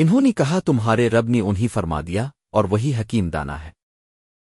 انہوں نے کہا تمہارے رب نے انہیں فرما دیا اور وہی حکیم دانا ہے۔